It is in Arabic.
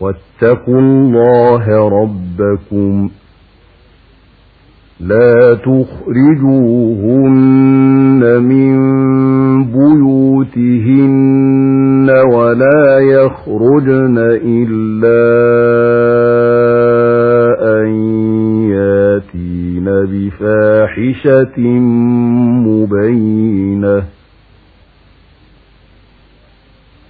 واتقوا الله ربكم. لا تخرجوهن من بيوتهن ولا يخرجن إلا أن ياتين بفاحشة مبينة.